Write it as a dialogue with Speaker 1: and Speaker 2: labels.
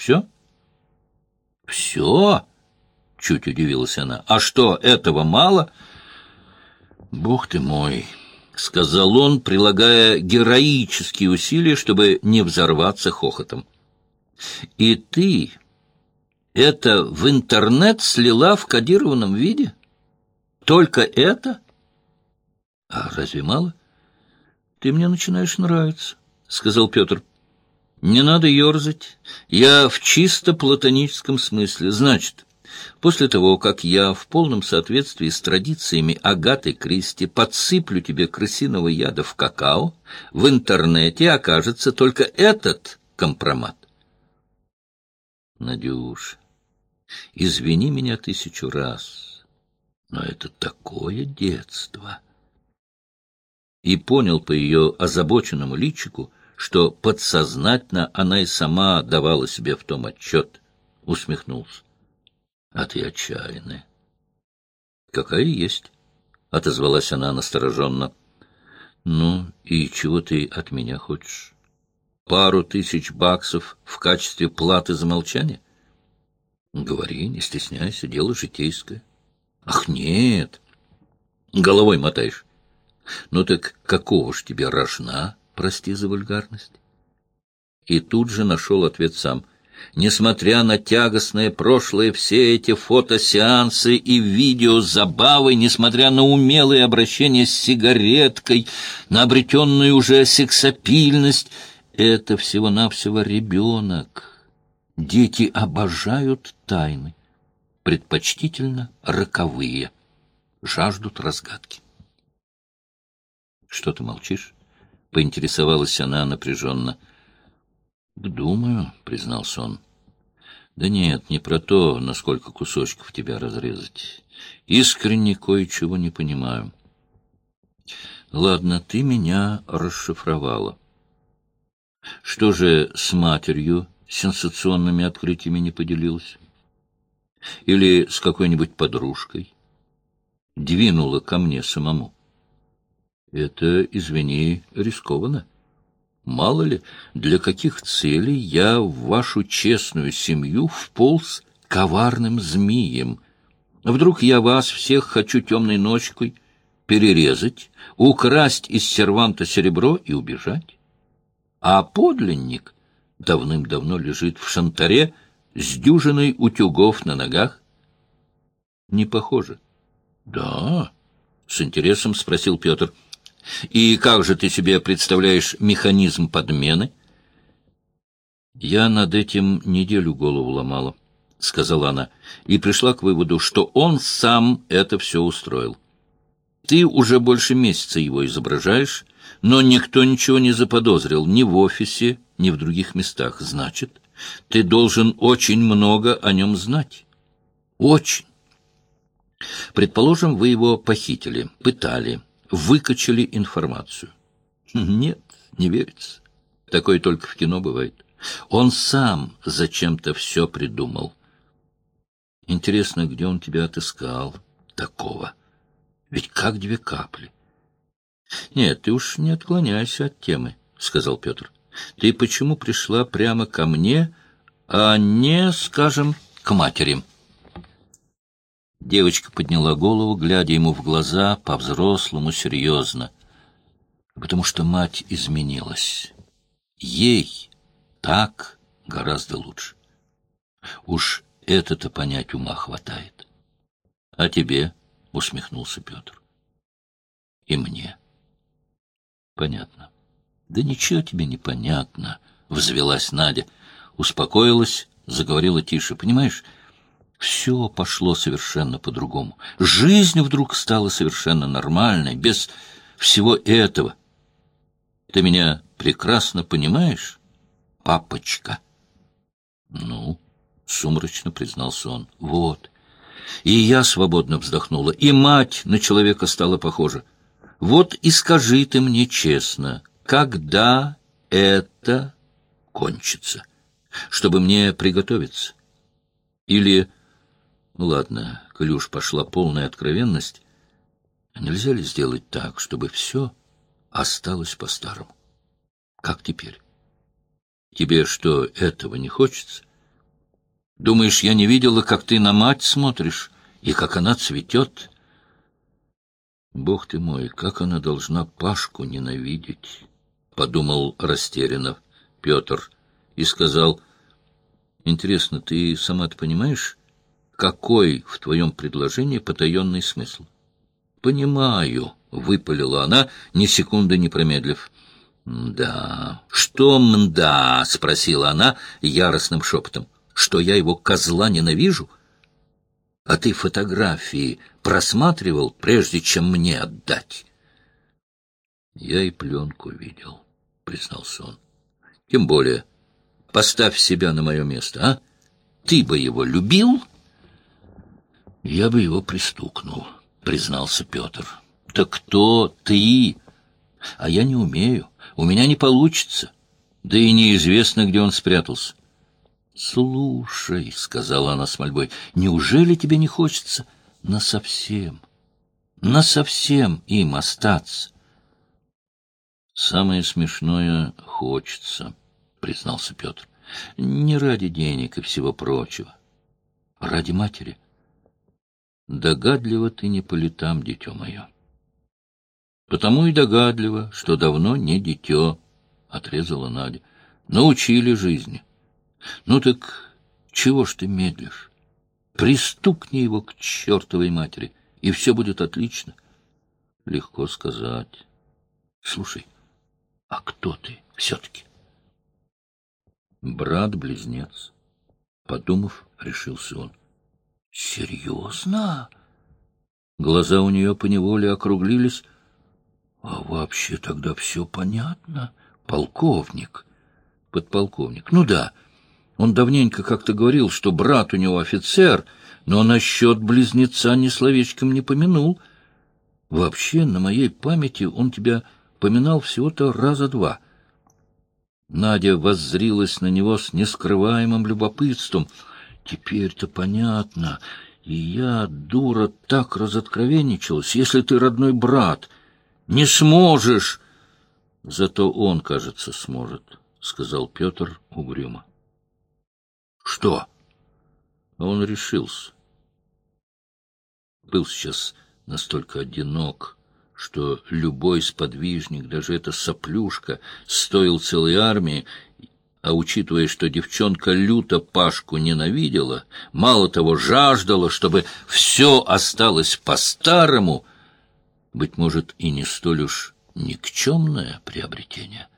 Speaker 1: Все? Все? Чуть удивилась она. А что, этого мало? Бог ты мой! — сказал он, прилагая героические усилия, чтобы не взорваться хохотом. — И ты это в интернет слила в кодированном виде? Только это? А разве мало? Ты мне начинаешь нравиться, — сказал Петр. Не надо ерзать. Я в чисто платоническом смысле. Значит, после того, как я в полном соответствии с традициями Агаты Кристи подсыплю тебе крысиного яда в какао, в интернете окажется только этот компромат. Надюш, извини меня тысячу раз, но это такое детство. И понял по ее озабоченному личику, что подсознательно она и сама давала себе в том отчет. Усмехнулся. — А ты отчаянная. — Какая есть, — отозвалась она настороженно. — Ну, и чего ты от меня хочешь? Пару тысяч баксов в качестве платы за молчание? — Говори, не стесняйся, дело житейское. — Ах, нет! Головой мотаешь. Ну так какого ж тебе рожна? Прости за вульгарность. И тут же нашел ответ сам. Несмотря на тягостное прошлое, все эти фотосеансы и видеозабавы, несмотря на умелые обращения с сигареткой, на обретенную уже сексапильность, это всего-навсего ребенок. Дети обожают тайны, предпочтительно роковые, жаждут разгадки. Что ты молчишь? — поинтересовалась она напряженно. — Думаю, — признался он. — Да нет, не про то, насколько кусочков тебя разрезать. Искренне кое-чего не понимаю. Ладно, ты меня расшифровала. Что же с матерью сенсационными открытиями не поделилась? Или с какой-нибудь подружкой? Двинула ко мне самому. — это, извини, рискованно. Мало ли, для каких целей я в вашу честную семью вполз коварным змеем. Вдруг я вас всех хочу темной ночкой перерезать, украсть из серванта серебро и убежать? А подлинник давным-давно лежит в шантаре с дюжиной утюгов на ногах. Не похоже. — Да, — с интересом спросил Петр. — и как же ты себе представляешь механизм подмены? Я над этим неделю голову ломала, — сказала она, и пришла к выводу, что он сам это все устроил. Ты уже больше месяца его изображаешь, но никто ничего не заподозрил ни в офисе, ни в других местах. Значит, ты должен очень много о нем знать. Очень. Предположим, вы его похитили, пытали, выкачали информацию. Нет, не верится. Такое только в кино бывает. Он сам зачем-то все придумал. Интересно, где он тебя отыскал? Такого. Ведь как две капли. Нет, ты уж не отклоняйся от темы, — сказал Петр. Ты почему пришла прямо ко мне, а не, скажем, к матери? Девочка подняла голову, глядя ему в глаза, по-взрослому, серьезно. Потому что мать изменилась. Ей так гораздо лучше. Уж это-то понять ума хватает. — А тебе? — усмехнулся Петр. — И мне. — Понятно. — Да ничего тебе не понятно, — взвелась Надя. Успокоилась, заговорила тише. — Понимаешь, — все пошло совершенно по-другому. Жизнь вдруг стала совершенно нормальной, без всего этого. Ты меня прекрасно понимаешь, папочка? Ну, сумрачно признался он. Вот. И я свободно вздохнула, и мать на человека стала похожа. Вот и скажи ты мне честно, когда это кончится, чтобы мне приготовиться? Или ну ладно, уж пошла полная откровенность, нельзя ли сделать так, чтобы все осталось по-старому? Как теперь? Тебе что, этого не хочется? Думаешь, я не видела, как ты на мать смотришь и как она цветет? Бог ты мой, как она должна Пашку ненавидеть, — подумал растерянно Петр и сказал, — Интересно, ты сама-то понимаешь, какой в твоем предложении потаенный смысл? — Понимаю, — выпалила она, ни секунды не промедлив. — Да. — Что мда? — спросила она яростным шепотом. — Что я его козла ненавижу? — а ты фотографии просматривал, прежде чем мне отдать? Я и пленку видел, признался он. Тем более, поставь себя на мое место, а? Ты бы его любил? Я бы его пристукнул, признался Петр. Так кто ты? А я не умею, у меня не получится. Да и неизвестно, где он спрятался. «Слушай», — сказала она с мольбой, — «неужели тебе не хочется насовсем, насовсем им остаться?» «Самое смешное хочется», — признался Петр. «Не ради денег и всего прочего. Ради матери. Догадливо ты не по летам, дитё мое». «Потому и догадливо, что давно не дитё», — отрезала Надя. «Научили жизни». Ну так чего ж ты медлишь? Пристукни его к чертовой матери, и все будет отлично. Легко сказать. Слушай, а кто ты все-таки? Брат-близнец. Подумав, решился он. Серьезно? Глаза у нее поневоле округлились. А вообще тогда все понятно. Полковник. Подполковник. Ну да. Он давненько как-то говорил, что брат у него офицер, но насчет близнеца ни словечком не помянул. Вообще, на моей памяти он тебя поминал всего-то раза два. Надя воззрилась на него с нескрываемым любопытством. Теперь-то понятно. И я, дура, так разоткровенничалась. Если ты родной брат, не сможешь... Зато он, кажется, сможет, — сказал Петр угрюмо. Что? Он решился. Был сейчас настолько одинок, что любой сподвижник, даже эта соплюшка, стоил целой армии, а учитывая, что девчонка люто Пашку ненавидела, мало того, жаждала, чтобы все осталось по-старому, быть может, и не столь уж никчемное приобретение.